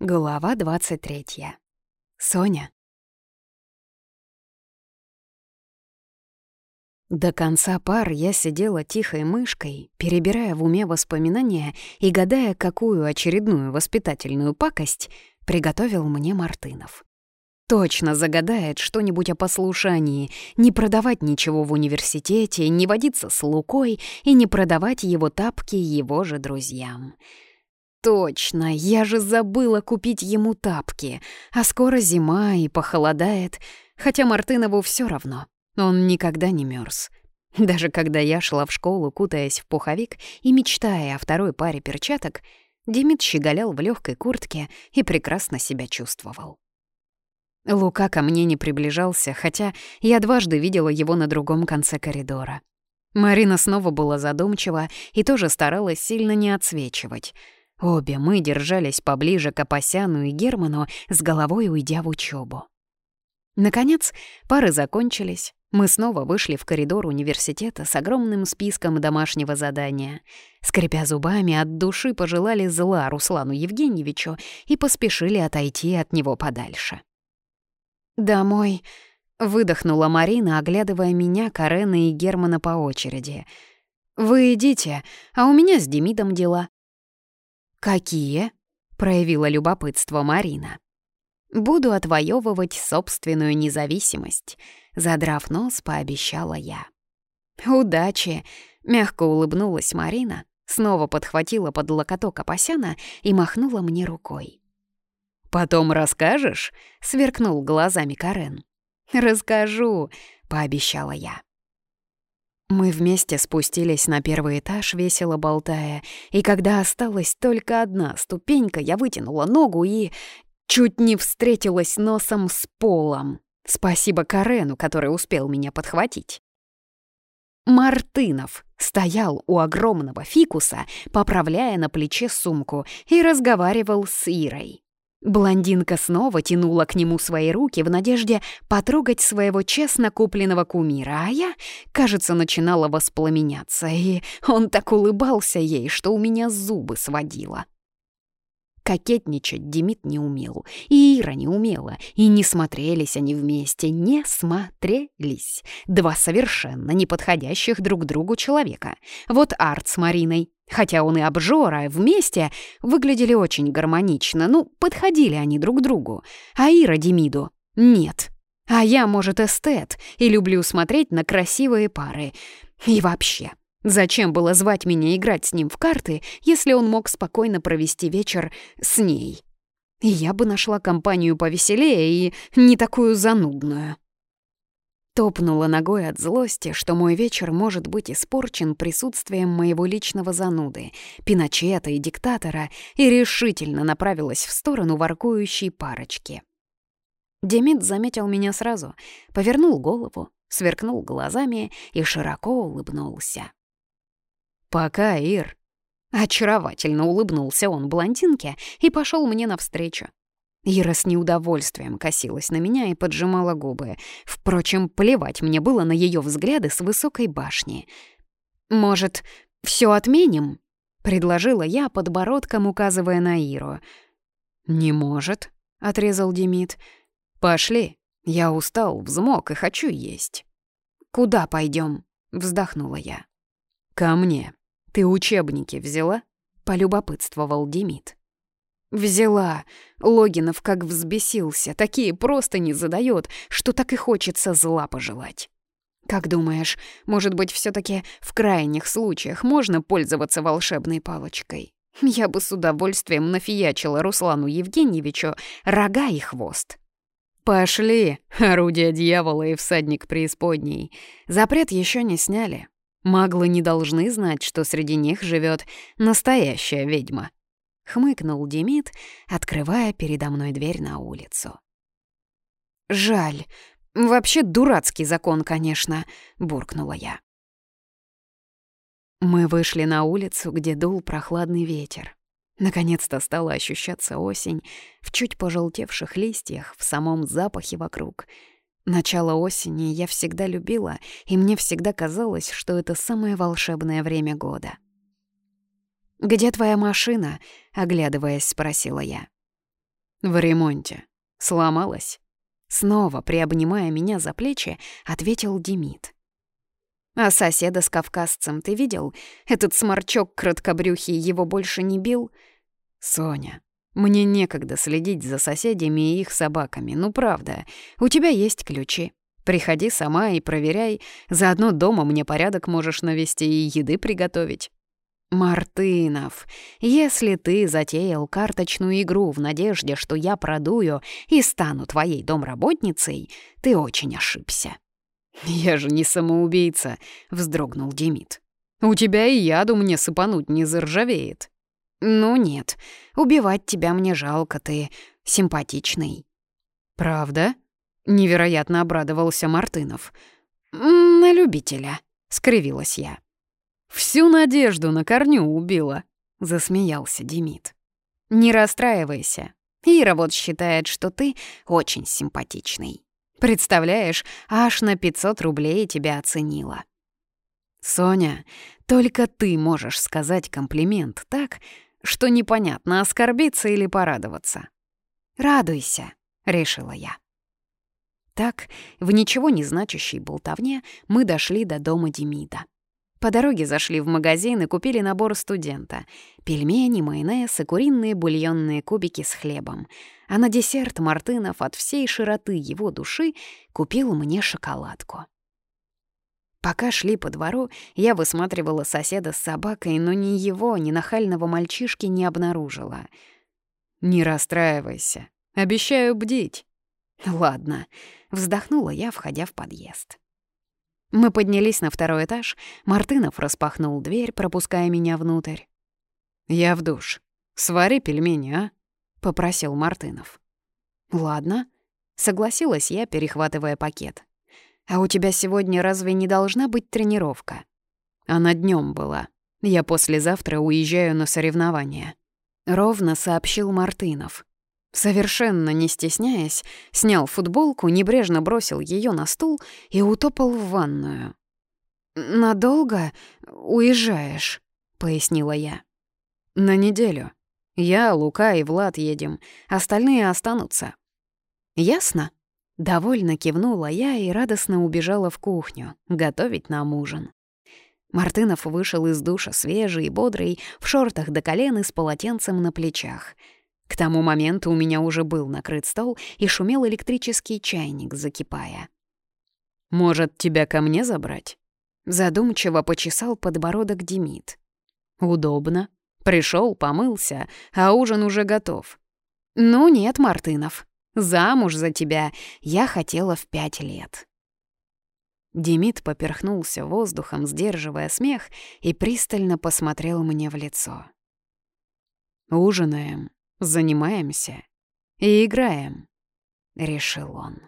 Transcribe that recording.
Глава 23. Соня. До конца пар я сидела тихой мышкой, перебирая в уме воспоминания и гадая, какую очередную воспитательную пакость приготовил мне Мартынов. Точно загадает что-нибудь о послушании, не продавать ничего в университете, не водиться с Лукой и не продавать его тапки его же друзьям точно! Я же забыла купить ему тапки. А скоро зима и похолодает. Хотя Мартынову все равно. Он никогда не мерз. Даже когда я шла в школу, кутаясь в пуховик и мечтая о второй паре перчаток, Демид щеголял в легкой куртке и прекрасно себя чувствовал. Лука ко мне не приближался, хотя я дважды видела его на другом конце коридора. Марина снова была задумчива и тоже старалась сильно не отсвечивать — Обе мы держались поближе к Апасяну и Герману, с головой уйдя в учебу. Наконец, пары закончились. Мы снова вышли в коридор университета с огромным списком домашнего задания. Скрипя зубами, от души пожелали зла Руслану Евгеньевичу и поспешили отойти от него подальше. «Домой», — выдохнула Марина, оглядывая меня, Карена и Германа по очереди. «Вы идите, а у меня с Демидом дела. «Какие?» — проявила любопытство Марина. «Буду отвоевывать собственную независимость», — задрав нос, пообещала я. «Удачи!» — мягко улыбнулась Марина, снова подхватила под локоток Апасяна и махнула мне рукой. «Потом расскажешь?» — сверкнул глазами Карен. «Расскажу», — пообещала я. Мы вместе спустились на первый этаж, весело болтая, и когда осталась только одна ступенька, я вытянула ногу и чуть не встретилась носом с полом. Спасибо Карену, который успел меня подхватить. Мартынов стоял у огромного фикуса, поправляя на плече сумку, и разговаривал с Ирой. Блондинка снова тянула к нему свои руки в надежде потрогать своего честно купленного кумира, а я, кажется, начинала воспламеняться, и он так улыбался ей, что у меня зубы сводило. Кокетничать Демид не умел, и Ира не умела, и не смотрелись они вместе, не смотрелись. Два совершенно неподходящих друг другу человека. Вот Арт с Мариной, Хотя он и обжора и вместе выглядели очень гармонично, ну, подходили они друг другу. А Ира Демиду — нет. А я, может, эстет и люблю смотреть на красивые пары. И вообще, зачем было звать меня играть с ним в карты, если он мог спокойно провести вечер с ней? Я бы нашла компанию повеселее и не такую занудную. Топнула ногой от злости, что мой вечер может быть испорчен присутствием моего личного зануды, пиночета и диктатора, и решительно направилась в сторону воркующей парочки. Демид заметил меня сразу, повернул голову, сверкнул глазами и широко улыбнулся. «Пока, Ир!» Очаровательно улыбнулся он блондинке и пошел мне навстречу. Ира с неудовольствием косилась на меня и поджимала губы. Впрочем, плевать мне было на ее взгляды с высокой башни. «Может, все отменим?» — предложила я, подбородком указывая на Иру. «Не может», — отрезал Демид. «Пошли, я устал, взмок и хочу есть». «Куда пойдем? вздохнула я. «Ко мне. Ты учебники взяла?» — полюбопытствовал Демид. Взяла. Логинов как взбесился, такие просто не задает, что так и хочется зла пожелать. Как думаешь, может быть, все таки в крайних случаях можно пользоваться волшебной палочкой? Я бы с удовольствием нафиячила Руслану Евгеньевичу рога и хвост. Пошли, орудие дьявола и всадник преисподней. Запрет еще не сняли. Маглы не должны знать, что среди них живет настоящая ведьма хмыкнул Демид, открывая передо мной дверь на улицу. «Жаль. Вообще дурацкий закон, конечно», — буркнула я. Мы вышли на улицу, где дул прохладный ветер. Наконец-то стала ощущаться осень в чуть пожелтевших листьях, в самом запахе вокруг. Начало осени я всегда любила, и мне всегда казалось, что это самое волшебное время года. «Где твоя машина?» — оглядываясь, спросила я. «В ремонте. Сломалась?» Снова, приобнимая меня за плечи, ответил Демид. «А соседа с кавказцем ты видел? Этот сморчок краткобрюхий его больше не бил?» «Соня, мне некогда следить за соседями и их собаками, ну правда. У тебя есть ключи. Приходи сама и проверяй. Заодно дома мне порядок можешь навести и еды приготовить». «Мартынов, если ты затеял карточную игру в надежде, что я продую и стану твоей домработницей, ты очень ошибся». «Я же не самоубийца», — вздрогнул Демид. «У тебя и яду мне сыпануть не заржавеет». «Ну нет, убивать тебя мне жалко, ты симпатичный». «Правда?» — невероятно обрадовался Мартынов. «На любителя», — скривилась я. «Всю надежду на корню убила», — засмеялся Демид. «Не расстраивайся. Ира вот считает, что ты очень симпатичный. Представляешь, аж на 500 рублей тебя оценила». «Соня, только ты можешь сказать комплимент так, что непонятно, оскорбиться или порадоваться». «Радуйся», — решила я. Так, в ничего не значащей болтовне мы дошли до дома Демида. По дороге зашли в магазин и купили набор студента. Пельмени, майонез и куриные бульонные кубики с хлебом. А на десерт Мартынов от всей широты его души купил мне шоколадку. Пока шли по двору, я высматривала соседа с собакой, но ни его, ни нахального мальчишки не обнаружила. «Не расстраивайся. Обещаю бдить». «Ладно», — вздохнула я, входя в подъезд. Мы поднялись на второй этаж. Мартынов распахнул дверь, пропуская меня внутрь. «Я в душ. Свари пельмени, а?» — попросил Мартынов. «Ладно», — согласилась я, перехватывая пакет. «А у тебя сегодня разве не должна быть тренировка?» «Она днем была. Я послезавтра уезжаю на соревнования», — ровно сообщил Мартынов. Совершенно не стесняясь, снял футболку, небрежно бросил ее на стул и утопал в ванную. «Надолго уезжаешь», — пояснила я. «На неделю. Я, Лука и Влад едем. Остальные останутся». «Ясно?» — довольно кивнула я и радостно убежала в кухню готовить нам ужин. Мартынов вышел из душа свежий и бодрый, в шортах до колен и с полотенцем на плечах — к тому моменту у меня уже был накрыт стол и шумел электрический чайник, закипая. «Может, тебя ко мне забрать?» Задумчиво почесал подбородок Демид. «Удобно. Пришел, помылся, а ужин уже готов». «Ну нет, Мартынов, замуж за тебя я хотела в пять лет». Демид поперхнулся воздухом, сдерживая смех, и пристально посмотрел мне в лицо. «Ужинаем», занимаемся и играем», — решил он.